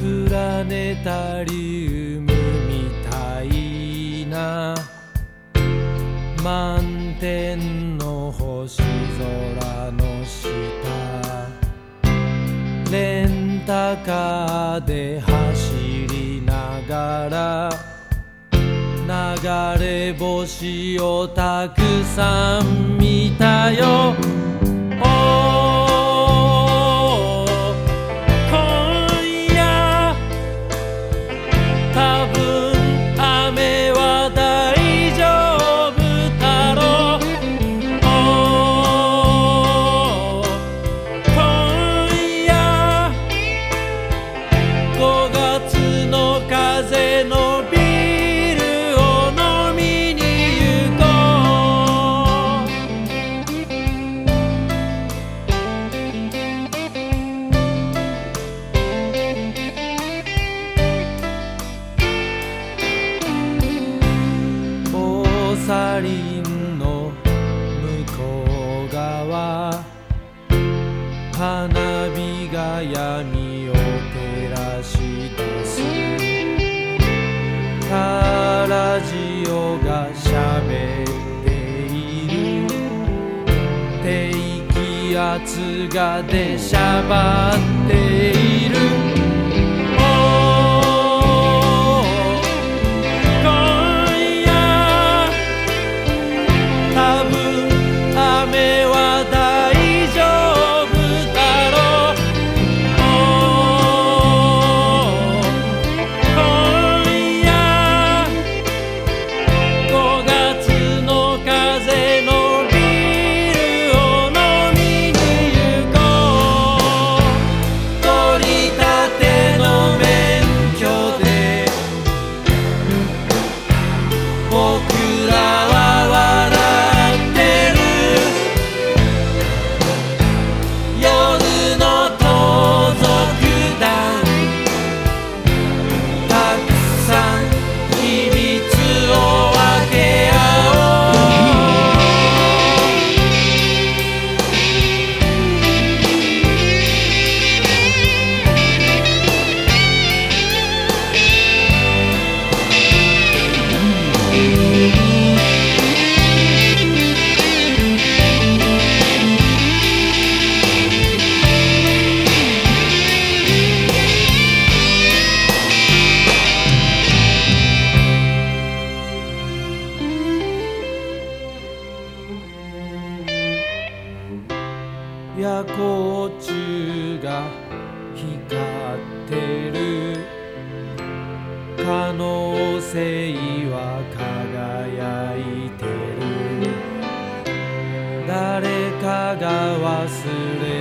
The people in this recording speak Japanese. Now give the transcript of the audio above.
プラネタリウムみたいな。満天の星空の下。レンタカーで走りながら。流れ星をたくさん見たよ。闇を照らし出す。カラジオがしゃべっている。低気圧が出しゃばっている。夜光虫が光ってる。可能性は輝いてる。誰かが忘れ